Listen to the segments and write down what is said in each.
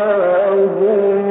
ونجعلهم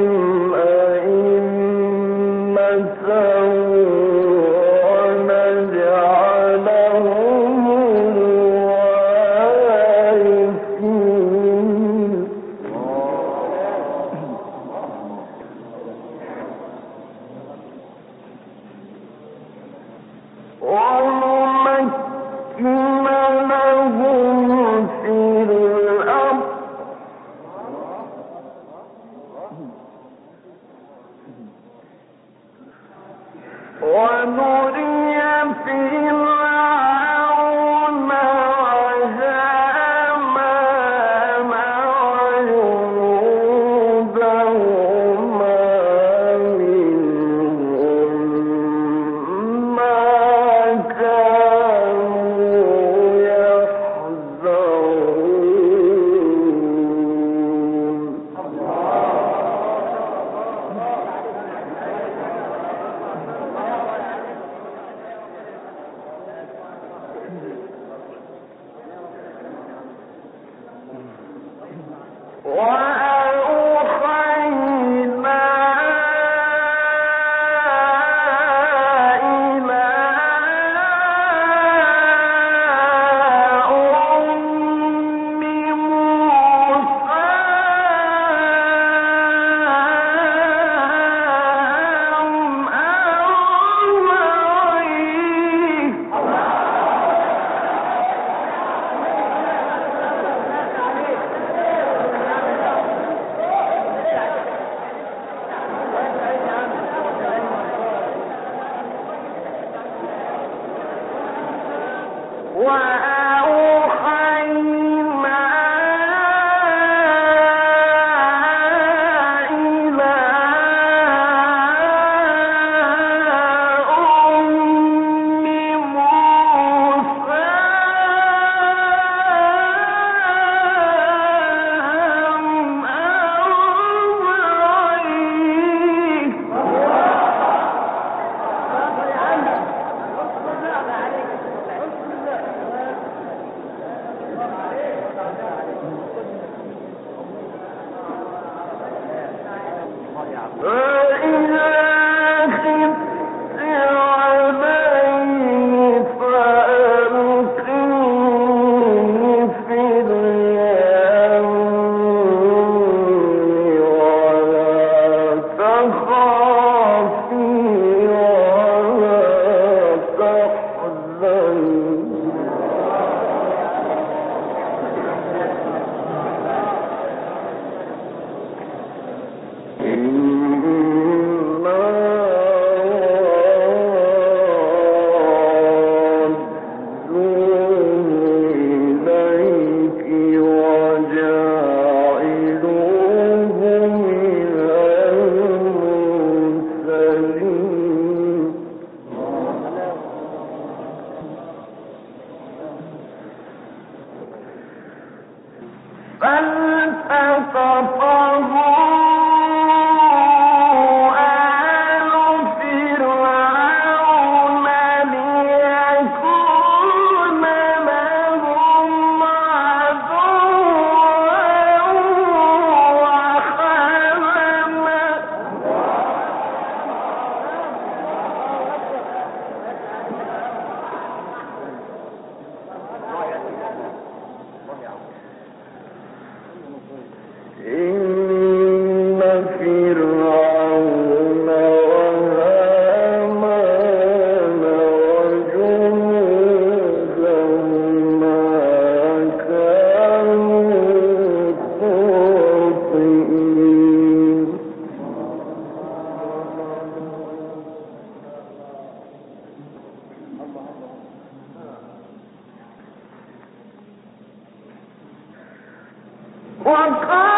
God.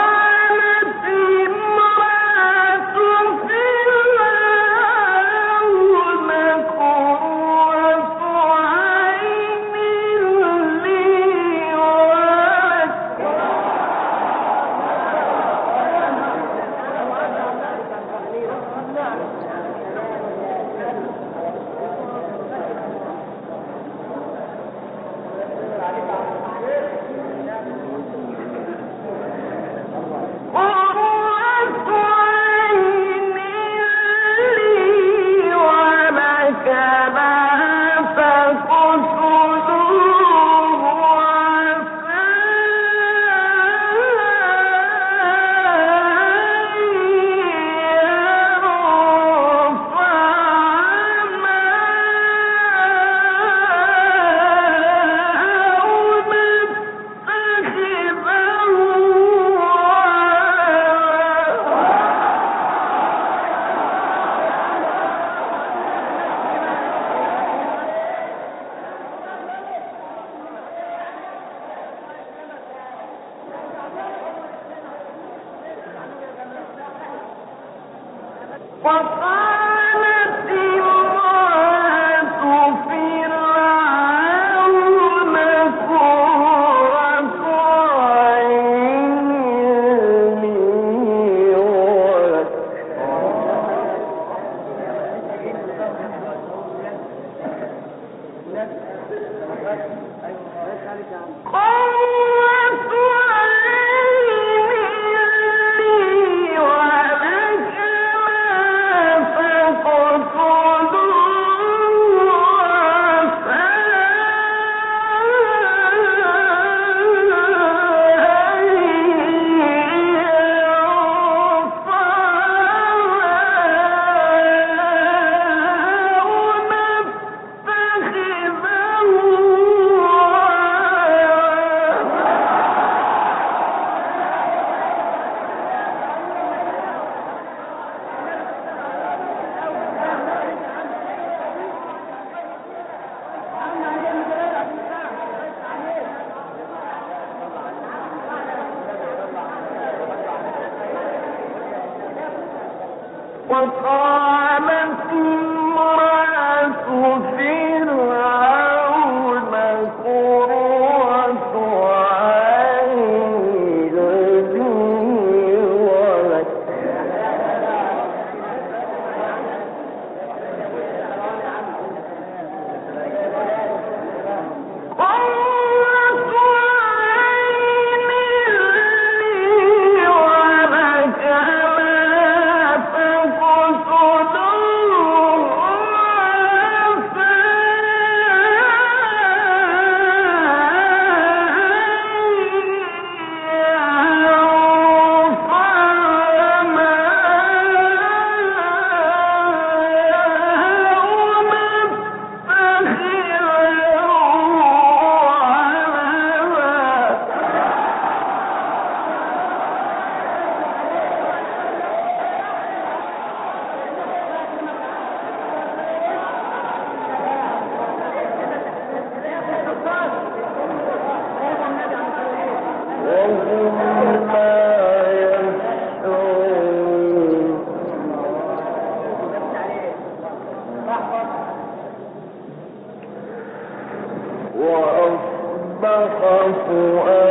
فؤاد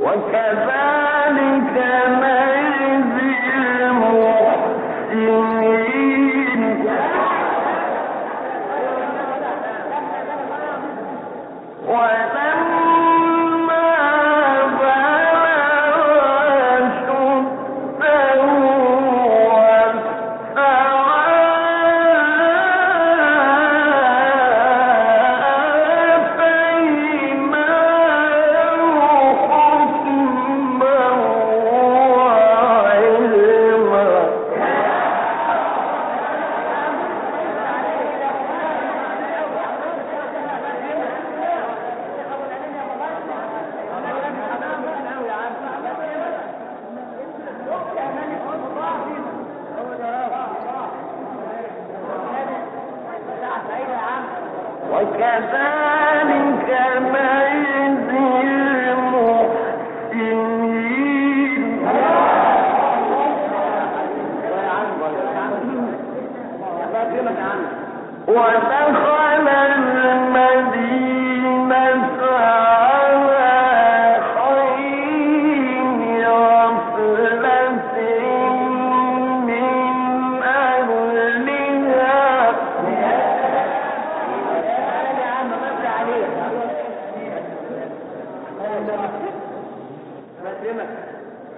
وكذلك Yes, sir.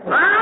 ها؟